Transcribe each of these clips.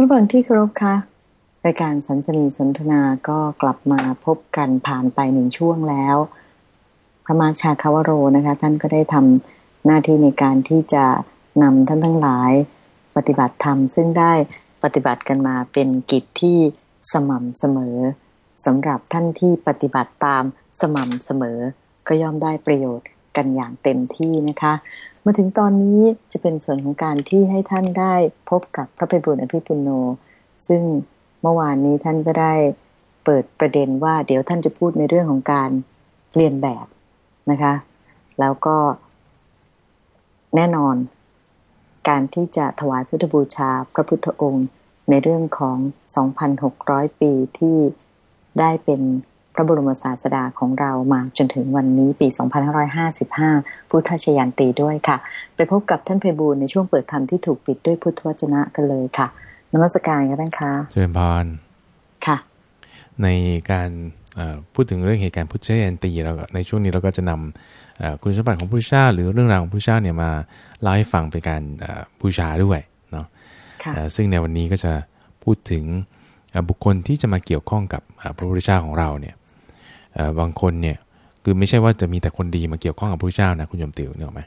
ท่านฟังที่เคารพคะรายการสันสนีสนทนาก็กลับมาพบกันผ่านไปหนึ่งช่วงแล้ว พระมาชาคาวโรนะคะ ท่านก็ได้ทำหน้าที่ในการที่จะนำท่านทั้งหลาย ปฏิบัติธรรม ซึ่งได้ปฏิบัติกันมาเป็นกิจที่สม่ำเสมอสำหรับท่านที่ปฏิบัติตามสม่ำเสมอ ก็ย่อมได้ประโยชน์ กันอย่างเต็มที่นะคะ มาถึงตอนนี้จะเป็นส่วนของการที่ให้ท่านได้พบกับพระเพบุญอภิปุโน ซึ่งเมื่อวานนี้ท่านก็ได้เปิดประเด็นว่าเดี๋ยวท่านจะพูดในเรื่องของการเรียนแบบนะคะ แล้วก็แน่นอน การที่จะถวายพุทธบูชาพระพุทธองค์ในเรื่องของ 2,600 ปีที่ได้เป็น ระบรมศาสดาของเรามาจนถึงวันนี้ปี 2555 พุทธชยันตีด้วยค่ะ ไปพบกับท่านเพบูลในช่วงเปิดธรรมที่ถูกปิดด้วยพุทธวจนะกันเลยค่ะนมัสการกันท่านคะเจริญพรค่ะ ในการพูดถึงเรื่องเหตุการณ์พุทธชยันตีเราในช่วงนี้เราก็จะนำคุณสมบัติของพระเจ้าหรือเรื่องราวของพระเจ้าเนี่ยมาเล่าให้ฟังเป็นการบูชาด้วยเนาะซึ่งในวันนี้ก็จะพูดถึงบุคคลที่จะมาเกี่ยวข้องกับพระพุทธเจ้าของเราเนี่ย บางคนเนี่ยคือไม่ใช่ว่าจะมีแต่คนดีมาเกี่ยวข้องกับพระเจ้านะคุณยมติวเนี่ยไหม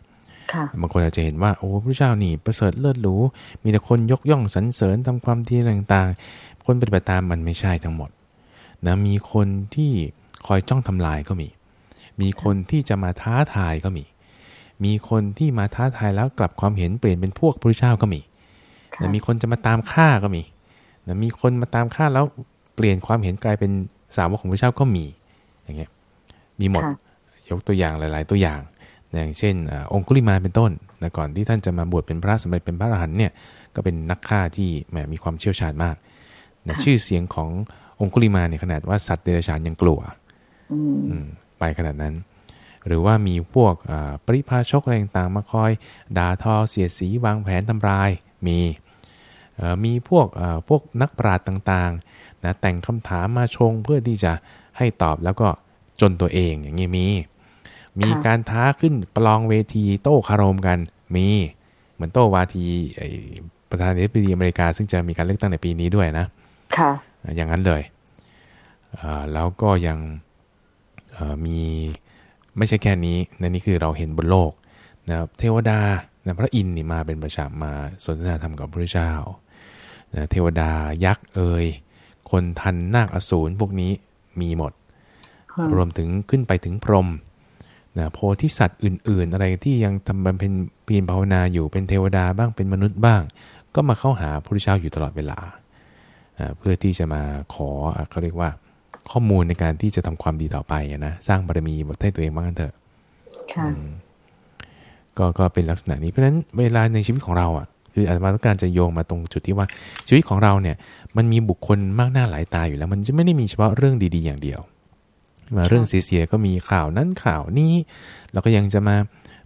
บางคนอาจจะเห็นว่าโอ้พระเจ้านี่ประเสริฐเลิศหรูมีแต่คนยกย่องสรรเสริญทำความดีต่างๆ คนปฏิบัติตามมันไม่ใช่ทั้งหมดนะมีคนที่คอยจ้องทำลายก็มี มีคนที่จะมาท้าทายก็มี มีคนที่มาท้าทายแล้วกลับความเห็นเปลี่ยนเป็นพวกพระเจ้าก็มีนะมีคนจะมาตามฆ่าก็มีนะมีคนมาตามฆ่าแล้วเปลี่ยนความเห็นกลายเป็นสาวกของพระเจ้าก็มี อย่างเงี้ยมีหมดยกตัวอย่างหลาย ๆ ตัวอย่าง อย่างเช่นองคุลิมาเป็นต้นนะก่อนที่ท่านจะมาบวชเป็นพระสมัยเป็นพระอรหันต์เนี่ยก็เป็นนักฆ่าที่แหมมีความเชี่ยวชาญมากนะชื่อเสียงขององคุลิมาเนี่ยขนาดว่าสัตว์เดรัจฉานยังกลัวไปขนาดนั้น หรือว่ามีพวกปริพาชกอะไรต่างๆมาคอยด่าทอเสียสีวางแผนทำลายมีมีพวกพวกนักปราชญ์ต่างๆนะแต่งคำถามมาชงเพื่อที่จะให้ตอบแล้วก็ จนตัวเองอย่างนี้มี มีการท้าขึ้นประลองเวทีโต้คารมกันมี เหมือนโต้วาทีประธานาธิบดีอเมริกา ซึ่งจะมีการเลือกตั้งในปีนี้ด้วยนะ ค่ะ อย่างนั้นเลยแล้วก็ยังมีไม่ใช่แค่นี้นนี่คือเราเห็นบนโลกนะเทวดานะพระอินทร์นี่มาเป็นประชามาสนทนาธรรมกับพระเจ้านะเทวดายักษ์เอ่ยคนทันนาคอสูรพวกนี้มีหมด รวมถึงขึ้นไปถึงพรหมนะโพธิสัตว์อื่น ๆ อะไรที่ยังทำบำเพ็ญเพียรภาวนาอยู่เป็นเทวดาบ้างเป็นมนุษย์บ้าง ก็มาเข้าหาพระพุทธเจ้าอยู่ตลอดเวลา เพื่อที่จะมาขอเขาเรียกว่าข้อมูลในการที่จะทำความดีต่อไปนะสร้างบารมีบทให้ตัวเองบ้างกันเถอะก็ก็เป็นลักษณะนี้เพราะฉะนั้นเวลาในชีวิตของเราอะคืออาจารย์ต้องการจะโยงมาตรงจุดที่ว่าชีวิตของเราเนี่ย มันมีบุคคลมากหน้าหลายตาอยู่แล้ว มันจะไม่ได้มีเฉพาะเรื่องดีๆอย่างเดียว มาเรื่องเสียๆก็มีข่าวนั้นข่าวนี้ เราก็ยังจะมา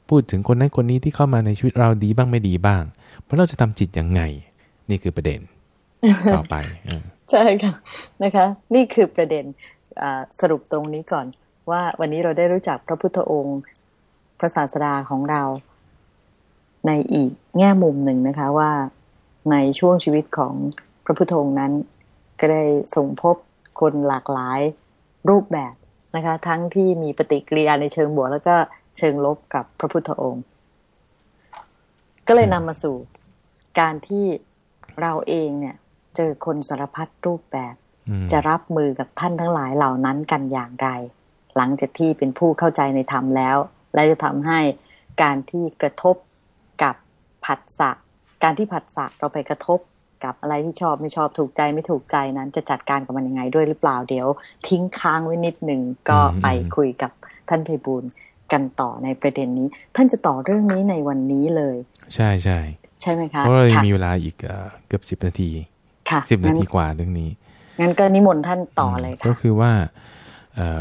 พูดถึงคนนั้นคนนี้ที่เข้ามาในชีวิตเราดีบ้างไม่ดีบ้าง เพราะเราจะทำจิตยังไง นี่คือประเด็นต่อไปใช่ค่ะนะคะ นี่คือประเด็นสรุปตรงนี้ก่อนว่าวันนี้เราได้รู้จักพระพุทธองค์พระศาสดาของเรา ในอีกแง่มุมหนึ่งนะคะว่าในช่วงชีวิตของพระพุทธองค์นั้น ก็ได้ส่งพบคนหลากหลายรูปแบบ นะคะ ทั้งที่มีปฏิกิริยาในเชิงบวก แล้วก็เชิงลบกับพระพุทธองค์ ก็เลยนำมาสู่การที่เราเองเนี่ย เจอคนสารพัดรูปแบบ จะรับมือกับท่านทั้งหลายเหล่านั้นกันอย่างไร หลังจากที่เป็นผู้เข้าใจในธรรมแล้ว และจะทำให้การที่กระทบกับผัสสะการที่ผัสสะเราไปกระทบ กับอะไรที่ชอบไม่ชอบถูกใจไม่ถูกใจนั้น จะจัดการกับมันยังไงด้วยหรือเปล่าเดี๋ยว ทิ้งค้างไว้นิดหนึ่งก็ไปคุยกับท่านเพบูลกันต่อในประเด็นนี้ ท่านจะต่อเรื่องนี้ในวันนี้เลย ใช่ใช่ใช่ไหมคะเพราะเรามีเวลาอีกเกือบสิบนาทีค่ะสิบนาทีกว่าเรื่องนี้งั้นก็นิมนต์ท่านต่อเลยค่ะก็คือว่า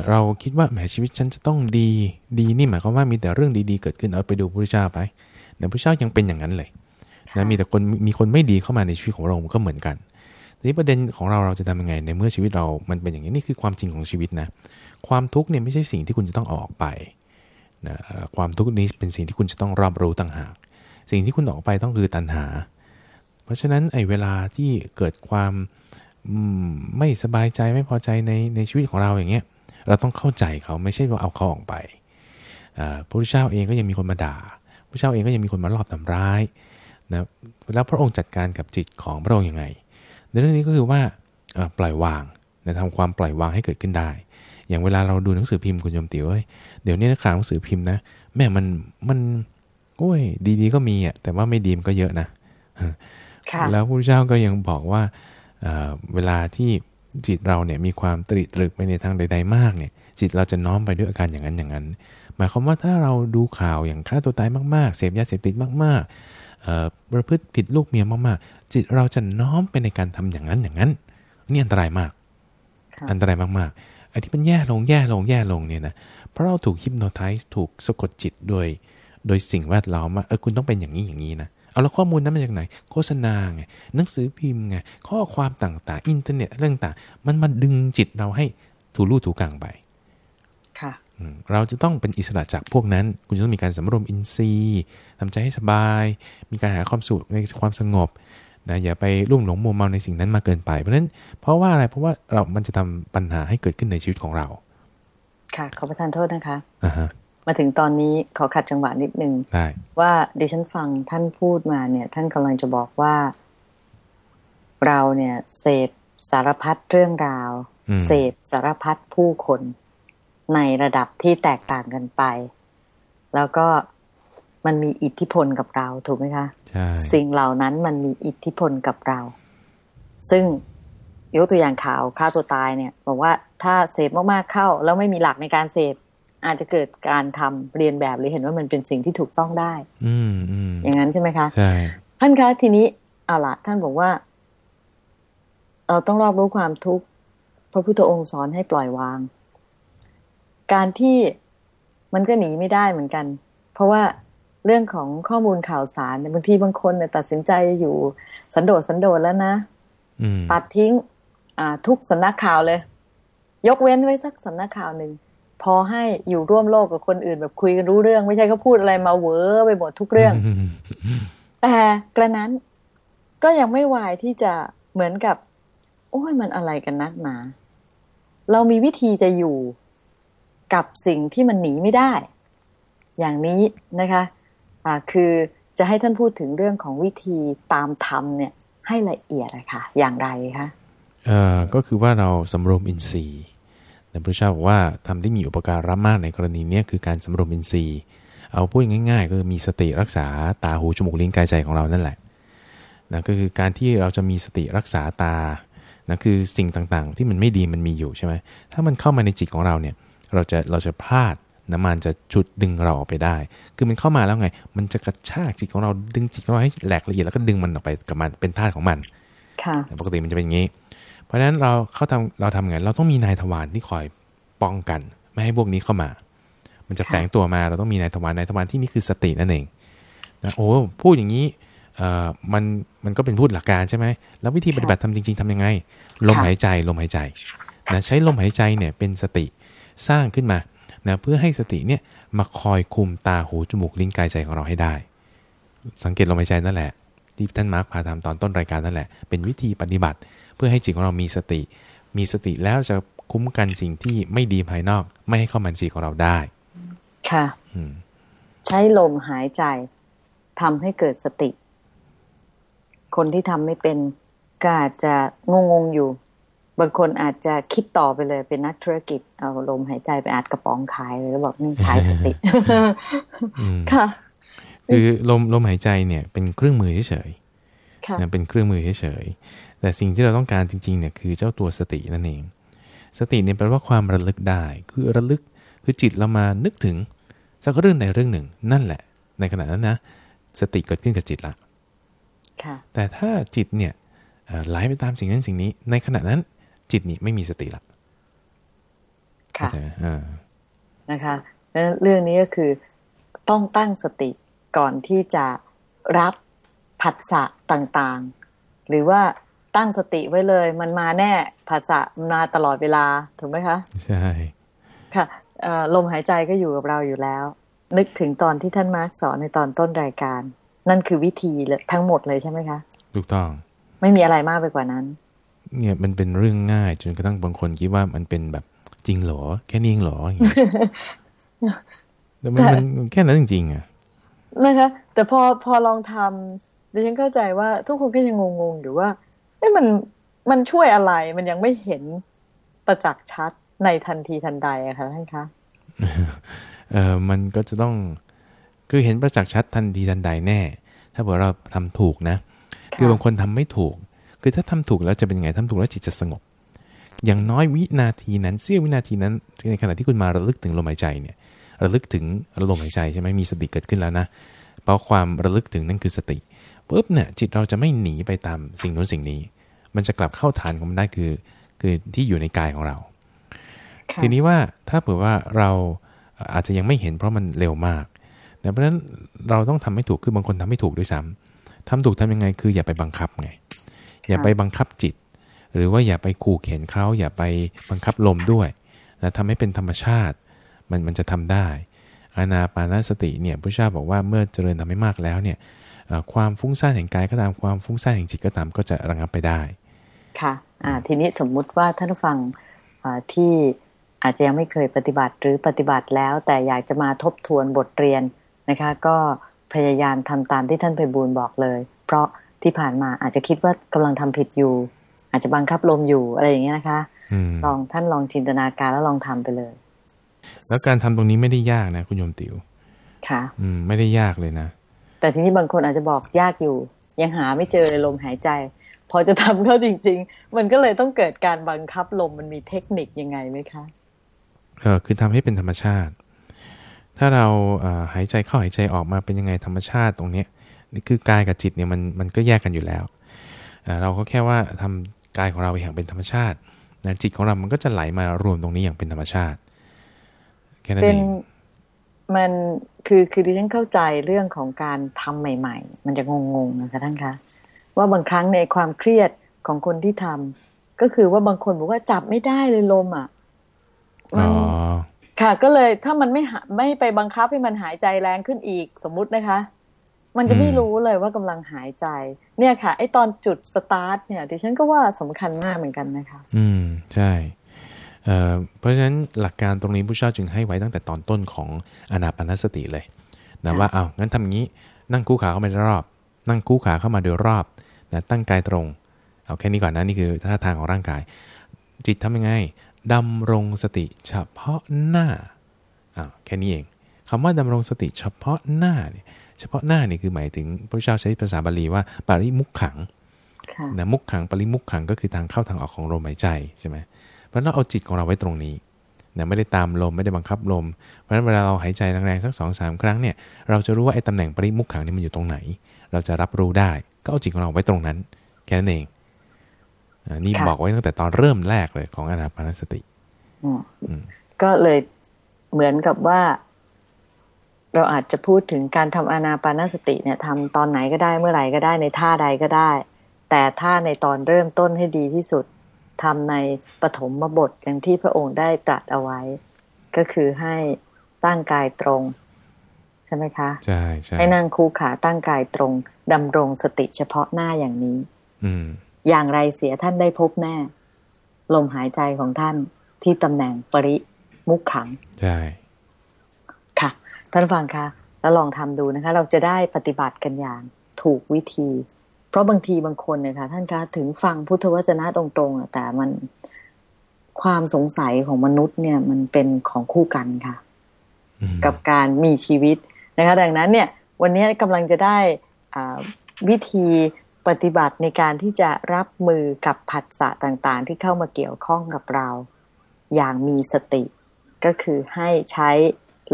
เราคิดว่าแหมชีวิตฉันจะต้องดีดีนี่หมายความว่ามีแต่เรื่องดีๆเกิดขึ้นเอาไปดูพระเจ้าไปแต่พระเจ้ายังเป็นอย่างนั้นเลย นะมีแต่คนมีคนไม่ดีเข้ามาในชีวิตของเราก็เหมือนกันทีนี้ประเด็นของเราเราจะทำยังไงในเมื่อชีวิตเรา มันเป็นอย่างนี้นี่คือความจริงของชีวิตนะความทุกข์เนี่ยไม่ใช่สิ่งที่คุณจะต้องออกไปนะความทุกข์นี้เป็นสิ่งที่คุณจะต้องรับรู้ต่างหาก สิ่งที่คุณออกไปต้องคือตัณหา เพราะฉะนั้นไอ้เวลาที่เกิดความไม่สบายใจไม่พอใจในในชีวิตของเราอย่างเงี้ยเราต้องเข้าใจเขาไม่ใช่ว่าเอาเขาออกไปพระพุทธเจ้าเองก็ยังมีคนมาด่าพระเจ้าเองก็ยังมีคนมาลอบทำร้าย นะแล้วพระองค์จัดการกับจิตของพระองค์ยังไง ในเรื่องนี้ก็คือว่าปล่อยวางนะทำความปล่อยวางให้เกิดขึ้นได้ อย่างเวลาเราดูหนังสือพิมพ์คุณโยมติ๋วเดี๋ยวนี้นักข่าวหนังสือพิมพ์นะแม่มันมันโอ้ย ดีๆก็มีอะแต่ว่าไม่ดีมันก็เยอะนะแล้วพระพุทธเจ้าก็ยังบอกว่าเวลาที่จิตเราเนี่ยมีความตริตรึกไปในทางใด ๆ มากเนี่ย จิตเราจะน้อมไปด้วยอาการอย่างนั้นอย่างนั้น หมายความว่าถ้าเราดูข่าวอย่างฆ่าตัวตายมากๆ เสพยาเสพติดมากๆ ประพฤติผิดลูกเมียมากๆ จิตเราจะน้อมไปในการทำอย่างนั้นอย่างนั้นนี่อันตรายมาก อันตรายมากๆไอ้ที่มันแย่ลงแย่ลงแย่ลงเนี่ยนะเพราะเราถูก hypnotize ถูกสะกดจิตโดย โดยสิ่งแวดล้อมว่าเออคุณต้องเป็นอย่างนี้อย่างนี้นะเอาแล้วข้อมูลนั้นมาจากไหน โฆษณาไงหนังสือพิมพ์ไงข้อความต่างๆ อินเทอร์เน็ตเรื่องต่างมันมาดึงจิตเราให้ถูลู่ถูกลางไปค่ะ เราจะต้องเป็นอิสระจากพวกนั้น คุณจะต้องมีการสำรวมอินทรีย์ทำใจให้สบาย มีการหาความสุขในความสงบนะอย่าไปรุ่มหลงมัวเมาในสิ่งนั้นมาเกินไป เพราะฉะนั้นเพราะว่าอะไรเพราะว่าเรา มันจะทำปัญหาให้เกิดขึ้นในชีวิตของเรา ค่ะขอประทานโทษนะคะอ่าฮะมาถึงตอนนี้ขอขัดจังหวะนิดนึงว่าดิฉันฟังท่านพูดมาเนี่ย ท่านกำลังจะบอกว่า เราเนี่ยเสพสารพัดเรื่องราว เสพสารพัดผู้คน ในระดับที่แตกต่างกันไป แล้วก็มันมีอิทธิพลกับเราถูกไหมคะใช่สิ่งเหล่านั้นมันมีอิทธิพลกับเรา ซึ่งยกตัวอย่างข่าวฆ่าตัวตายเนี่ย บอกว่าถ้าเสพมากๆเข้า แล้วไม่มีหลักในการเสพอาจจะเกิดการทำเรียนแบบหรือเห็นว่ามันเป็นสิ่งที่ถูกต้องได้ อืมอย่างนั้นใช่ไหมคะใช่ท่านคะทีนี้เอาละท่านบอกว่า เราต้องรอบรู้ความทุกข์พระพุทธองค์สอนให้ปล่อยวาง การที่มันก็หนีไม่ได้เหมือนกัน เพราะว่าเรื่องของข้อมูลข่าวสารบางทีบางคนเนี่ยตัดสินใจอยู่สันโดษสันโดษแล้วนะตัดทิ้งอ่าทุกสำนักข่าวเลย ยกเว้นไว้สักสำนักข่าวหนึ่งพอให้อยู่ร่วมโลกกับคนอื่นแบบคุยกันรู้เรื่อง ไม่ใช่เขาพูดอะไรมาเวอร์ไปหมดทุกเรื่อง แต่กระนั้นก็ยังไม่วายที่จะเหมือนกับ โอ้ยมันอะไรกันนักหนา เรามีวิธีจะอยู่ กับสิ่งที่มันหนีไม่ได้ อย่างนี้นะคะอ่าคือจะให้ท่านพูดถึงเรื่องของวิธีตามธรรมเนี่ยให้ละเอียดอะค่ะอย่างไรคะเอ่อก็คือว่าเราสำรวมอินทรีย์ แต่พระเจ้าบอกว่าทำที่มีอุปการะมากในกรณีนี้คือการสำรวมอินทรีย์ เอาพูดง่าย ๆ ก็คือมีสติรักษาตาหูจมูกลิ้นกายใจของเรานั่นแหละนะก็คือการที่เราจะมีสติรักษาตานะคือสิ่งต่างๆ ที่มันไม่ดีมันมีอยู่ใช่ไหมถ้ามันเข้ามาในจิตของเราเนี่ย เราจะเราจะพลาดนะมันจะชุดดึงเราออกไปได้ คือมันเข้ามาแล้วไง มันจะกระชากจิตของเราดึงจิตของเราให้แหลกละเอียดแล้วก็ดึงมันออกไปกับมันเป็นธาตุของมัน ค่ะ ปกติมันจะเป็นอย่างนี้ เพราะฉะนั้นเราเขาทำเราทำไง เราต้องมีนายทวารที่คอยป้องกัน ไม่ให้พวกนี้เข้ามา มันจะแฝงตัวมา เราต้องมีนายทวาร นายทวารที่นี่คือสตินั่นเองนะโอ้ พูดอย่างนี้เอ่อมัน มันก็เป็นพูดหลักการใช่ไหม แล้ววิธีปฏิบัติทำจริง ๆทำยังไง ลมหายใจ ลมหายใจ นะ ใช้ลมหายใจเนี่ยเป็นสติ สร้างขึ้นมานะเพื่อให้สติเนี่ยมาคอยคุมตาหูจมูกลิ้นกายใจของเราให้ได้ สังเกตลมหายใจนั่นแหละ ที่ท่านมาร์คพาทำตอนต้นรายการนั่นแหละ เป็นวิธีปฏิบัติ เพื่อให้จิตของเรามีสติ มีสติแล้วจะคุ้มกันสิ่งที่ไม่ดีภายนอก ไม่ให้เข้ามาจิตของเราได้ ค่ะใช้ลมหายใจทำให้เกิดสติ คนที่ทำไม่เป็นก็อาจจะงงงอยู่ บางคนอาจจะคิดต่อไปเลยเป็นนักธุรกิจเอาลมหายใจไปอัดกระป๋องขายเลยแล้วบอกนี่ขายสติค่ะ คือลมลมหายใจเนี่ยเป็นเครื่องมือเฉยๆเป็นเครื่องมือเฉยๆแต่สิ่งที่เราต้องการจริงๆเนี่ยคือเจ้าตัวสตินั่นเอง สติเนี่ยแปลว่าความระลึกได้ คือระลึกคือจิตเรามานึกถึงสักเรื่องใดเรื่องหนึ่ง นั่นแหละ ในขณะนั้นนะสติเกิดขึ้นกับจิตละแต่ถ้าจิตเนี่ยไหลไปตามสิ่งนั้นสิ่งนี้ ในขณะนั้น จิตนี่ไม่มีสติละค่ะนะคะเรื่องนี้ก็คือต้องตั้งสติก่อนที่จะรับผัสสะต่างๆ หรือว่าตั้งสติไว้เลย มันมาแน่ภาษามาตลอดเวลาถูกไหมคะใช่ค่ะลมหายใจก็อยู่กับเราอยู่แล้ว นึกถึงตอนที่ท่านมาร์กสอนในตอนต้นรายการ นั่นคือวิธีทั้งหมดเลยใช่ไหมคะถูกต้อง ไม่มีอะไรมากไปกว่านั้น เนี่ยมันเป็นเรื่องง่าย จนกระทั่งบางคนคิดว่ามันเป็นแบบจริงเหรอ แค่นี้เองเหรออย่างเงี้ยแต่มันมันแค่นั้นจริงๆอะนะคะ แต่พอพอลองทำดิฉันเข้าใจว่าทุกคนก็ยังงงๆอยู่ว่าเอ้มันมันช่วยอะไรมันยังไม่เห็นประจักษ์ชัดในทันทีทันใดอะค่ะท่านคะเออมันก็จะต้องคือเห็นประจักษ์ชัดทันทีทันใดแน่ ถ้าเผื่อเราทำถูกนะ คือบางคนทำไม่ถูก คือถ้าทำถูกแล้วจะเป็นไงทำถูกแล้วจิตจะสงบ อย่างน้อยวินาทีนั้นเสี้ยววินาทีนั้นในขณะที่คุณมาระลึกถึงลมหายใจเนี่ยระลึกถึงลมหายใจใช่ไหมมีสติเกิดขึ้นแล้วนะเพราะความระลึกถึงนั่นคือสติปุ๊บเนี่ยจิตเราจะไม่หนีไปตามสิ่งนู้นสิ่งนี้ มันจะกลับเข้าฐานของมันได้คือ คือที่อยู่ในกายของเรา ทีนี้ว่าถ้าเผื่อว่าเราอาจจะยังไม่เห็นเพราะมันเร็วมากเพราะฉะนั้นเราต้องทำให้ถูกคือบางคนทำไม่ถูกด้วยซ้ำทำถูกทำยังไงคืออย่าไปบังคับไง อย่าไปบังคับจิต หรือว่าอย่าไปขู่เข็นเขาอย่าไปบังคับลมด้วยนะทำให้เป็นธรรมชาติมันมันจะทำได้อานาปานสติเนี่ยพระเจ้าบอกว่าเมื่อเจริญทำให้มากแล้วเนี่ยความฟุ้งซ่านแห่งกายก็ตามความฟุ้งซ่านแห่งจิตก็ตามก็จะระงับไปได้ ค่ะอ่าทีนี้สมมุติว่าท่านผู้ฟังที่อาจจะยังไม่เคยปฏิบัติหรือปฏิบัติแล้ว แต่อยากจะมาทบทวนบทเรียนนะคะ ก็พยายามทำตามที่ท่านไปบูลบอกเลย เพราะ ที่ผ่านมาอาจจะคิดว่ากำลังทำผิดอยู่ อาจจะบังคับลมอยู่อะไรอย่างเงี้ยนะคะลองท่านลองจินตนาการแล้วลองทำไปเลย แล้วการทำตรงนี้ไม่ได้ยากนะคุณโยมติว๋วค่ะ อืม ไม่ได้ยากเลยนะ แต่ทีนี้บางคนอาจจะบอกยากอยู่ ยังหาไม่เจอเลยลมหายใจ พอจะทำเข้าจริง ๆ มันก็เลยต้องเกิดการบังคับลมมันมีเทคนิคยังไงไหมคะเออคือทำให้เป็นธรรมชาติ ถ้าเราหายใจเข้าหายใจออกมาเป็นยังไงธรรมชาติตรงนี้นี่ คือกายกับจิตเนี่ยมันมันก็แยกกันอยู่แล้ว เราก็แค่ว่าทำกายของเราอย่างเป็นธรรมชาตินะจิตของเรา มันก็จะไหลมารวมตรงนี้อย่างเป็นธรรมชาติแค่นั้นเองมันคือคือที่ฉันเข้าใจเรื่องของการทำใหม่ ๆ มันจะงงๆนะคะท่านคะว่าบางครั้งในความเครียดของคนที่ทำก็คือว่าบางคนบอกว่าจับไม่ได้เลยลมอะมันค่ะ ก็เลยถ้ามันไม่ไม่ไปบังคับให้มันหายใจแรงขึ้นอีกสมมุตินะคะ มันจะไม่รู้เลยว่ากำลังหายใจ เนี่ยค่ะ ไอตอนจุดสตาร์ทเนี่ยดิฉันก็ว่าสำคัญมากเหมือนกันนะคะ อืมใช่เอ่อเพราะฉะนั้นหลักการตรงนี้ผู้เช่าจึงให้ไว้ตั้งแต่ตอนต้นของอนาปานสติเลยนะว่าเอางั้นทำอย่างนี้นั่งคู่ขาเข้ามาโดยรอบ นั่งคู่ขาเข้ามาโดยรอบนะตั้งกายตรงเอาแค่นี้ก่อนนะนี่คือท่าทางของร่างกาย จิตทำยังไงดำรงสติเฉพาะหน้าอ้าวแค่นี้เองคำว่าดำรงสติเฉพาะหน้าเนี่ย เฉพาะหน้านี่คือหมายถึงพระเจ้าใช้ภาษาบาลีว่าปาริมุขขังนะมุขขังปริมุขขังก็คือทางเข้าทางออกของลมหายใจใช่ไหมเพราะนั้นเอาจิตของเราไว้ตรงนี้นะไม่ได้ตามลมไม่ได้บังคับลม เพราะฉะนั้นเวลาเราหายใจแรงๆสักสองสามครั้งเนี่ยเราจะรู้ว่าไอ้ตำแหน่งปริมุขขังนี่มันอยู่ตรงไหน เราจะรับรู้ได้ก็เอาจิตของเราไว้ตรงนั้น แค่นั้นเองนี่บอกไว้ตั้งแต่ตอนเริ่มแรกเลยของอนาปานสติก็เลยเหมือนกับว่า เราอาจจะพูดถึงการทำอานาปานสติเนี่ยทำตอนไหนก็ได้เมื่อไหร่ก็ได้ในท่าใดก็ได้ แต่ถ้าในตอนเริ่มต้นให้ดีที่สุดทำในปฐมบทอย่างที่พระองค์ได้ตรัสเอาไว้ ก็คือให้ตั้งกายตรง ใช่ไหมคะใช่ใช่ให้นั่งคูขาตั้งกายตรงดำรงสติเฉพาะหน้าอย่างนี้อืมอย่างไรเสียท่านได้พบแน่ ลมหายใจของท่านที่ตำแหน่งปริมุขขังใช่ค่ะ ท่านฟังคะแล้วลองทำดูนะคะ เราจะได้ปฏิบัติกันอย่างถูกวิธี เพราะบางทีบางคนเนี่ยค่ะท่านคะถึงฟังพุทธวจนะตรงๆแต่มันความสงสัยของมนุษย์เนี่ย มันเป็นของคู่กันค่ะ กับการมีชีวิตนะคะ ดังนั้นเนี่ย วันนี้กำลังจะได้วิธีปฏิบัติในการที่จะรับมือกับผัสสะต่างๆ ที่เข้ามาเกี่ยวข้องกับเรา อย่างมีสติ ก็คือให้ใช้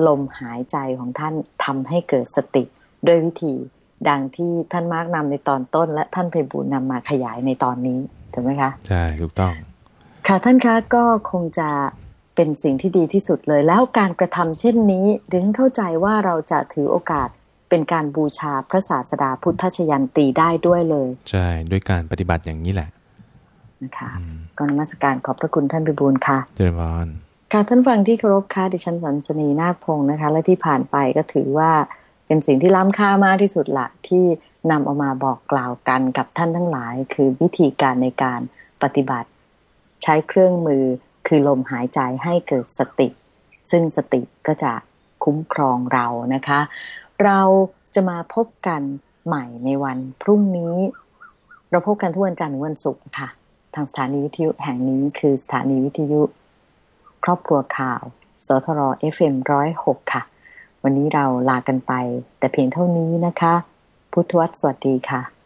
ลมหายใจของท่านทำให้เกิดสติด้วยวิธีดังที่ท่านมาร์กนำในตอนต้น และท่านไพบูลนำมาขยายในตอนนี้ถูกไหมคะใช่ถูกต้อง ค่ะท่านคะก็คงจะเป็นสิ่งที่ดีที่สุดเลย แล้วการกระทำเช่นนี้เดี๋ยวเข้าใจว่าเราจะถือโอกาสเป็นการบูชาพระศาสดาพุทธชยันตีได้ด้วยเลย ใช่ ด้วยการปฏิบัติอย่างนี้แหละนะคะก็นมัสการขอบพระคุณท่านพิบูลค่ะ เจริญพร ค่ะท่านฟังที่เคารพค่ะดิฉันสันสนีนาคพงศ์นะคะ และที่ผ่านไปก็ถือว่าเป็นสิ่งที่ล้ำค่ามากที่สุดละที่นำเอามาบอกกล่าวกันกับท่านทั้งหลาย คือวิธีการในการปฏิบัติ ใช้เครื่องมือคือลมหายใจให้เกิดสติ ซึ่งสติก็จะคุ้มครองเรานะคะ เราจะมาพบกันใหม่ในวันพรุ่งนี้ เราพบกันทุกวันจันทร์วันศุกร์ค่ะ ทางสถานีวิทยุแห่งนี้คือสถานีวิทยุ ครอบครัวข่าว สทร FM106 ค่ะ วันนี้เราลากันไป แต่เพียงเท่านี้นะคะ พุทธวัตรสวัสดีค่ะ